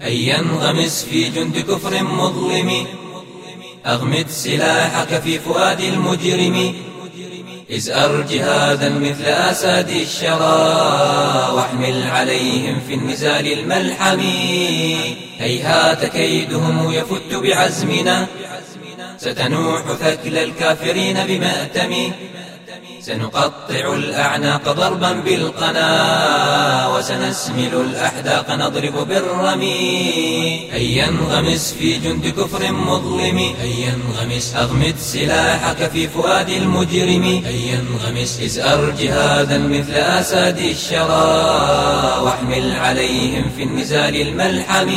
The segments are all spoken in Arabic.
هيا انغمس في جند كفر مظلم. أغمد سلاحك في فؤاد المجرم. ازأر جهادا مثل أساد الشرى. واحمل عليهم في النزال الملحم. هيهات كيدهم يفت بعزمنا. ستنوح ثكل الكافرين بمأتم. سنقطع الأعناق ضربا بالقنا وسنسمل الأحداق نضرب بالرمي. هيا انغمس في جند كفر مظلم هيا انغمس أغمد سلاحك في فؤاد المجرم هيا انغمس ازأر جهادا مثل أساد الشرى واحمل عليهم في النزال الملحم.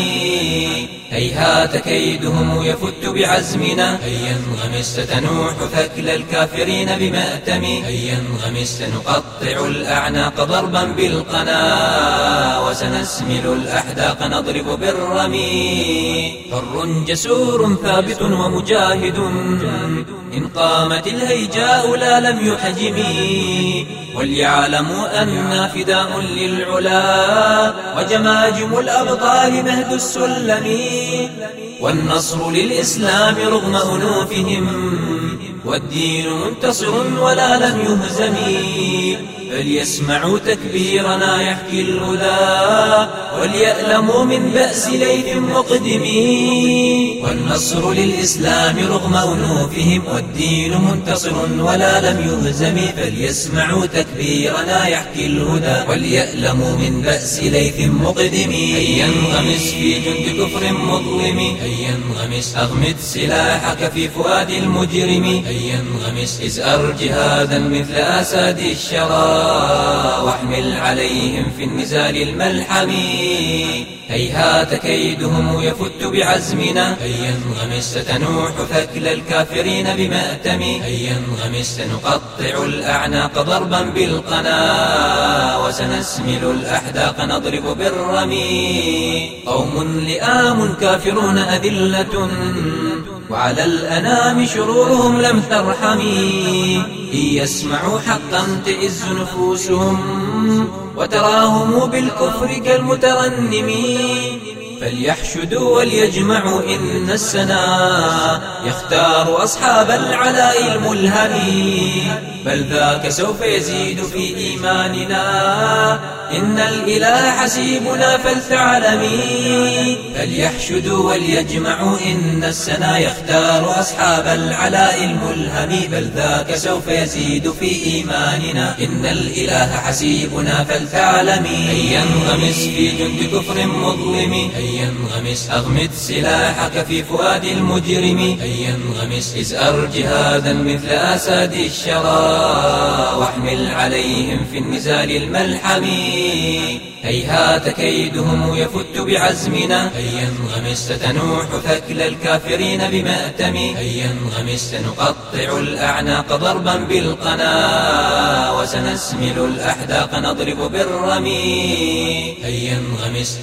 هيهات كيدهم يفت بعزمنا هيا انغمس ستنوح ثكل الكافرين بمأتم هيا انغمس سنقطع الأعناق ضربا بالقنا وسنسمل الأحداق نضرب بالرمي. حر جسور ثابت ومجاهد إن قامت الهيجاء لا لم يحجمي وليعلموا أنا فداء للعلا وجماجم الأبطال مهد السلم. والنصر للإسلام رغم أنوفهم. والدين منتصر ولا لم يهزم. فليسمعوا تكبيرنا يحكي الهدى وليألموا من بأس ليث مقدم. والنصر للإسلام رغم أنوفهم والدين منتصر ولا لم يهزم. فليسمعوا تكبيرنا يحكي الهدى وليألموا من بأس ليث مقدم. هيا انغمس في جند كفر مظلم هيا انغمس أغمد سلاحك في فؤاد المجرم. هيا انغمس ازأر جهادا مثل أساد الشرى وأحمل عليهم في النزال الملحم. هيهات كيدهم يفت بعزمنا. هيا انغمس ستنوح ثكل الكافرين بمأتم. هيا انغمس سنقطع الأعناق ضربا بالقنا. وسنسمل الأحداق نضرب بالرمي. قوم لئام كافرون أذلة. وعلى الأنام شرورهم لم ترحمي يسمعوا حقا تئز نفوسهم وتراهم بالكفر كالمترنم فليحشدوا وليجمعوا إن السنا يختار أصحاب العلاء الملهم. بل ذاك سوف يزيد في إيماننا إن الإله حسيبنا فلتعلمي. فليحشدوا وليجمعوا إن السنا يختار أصحاب العلاء الملهم بل ذاك سوف يزيد في إيماننا. إن الإله حسيبنا فلتعلمي. هيا انغمس في جند كفر مظلم هيا انغمس أغمد سلاحك في فؤاد المجرم. هيا انغمس ازأر جهادا مثل أساد الشرى. واحمل عليهم في النزال هيهات كيدهم يفت بعزمنا. هيا انغمس ستنوح ثكل الكافرين بمأتم هيا انغمس سنقطع الأعناق ضربا بالقنا. وسنسمل الأحداق نضرب بالرمي. هيا انغمس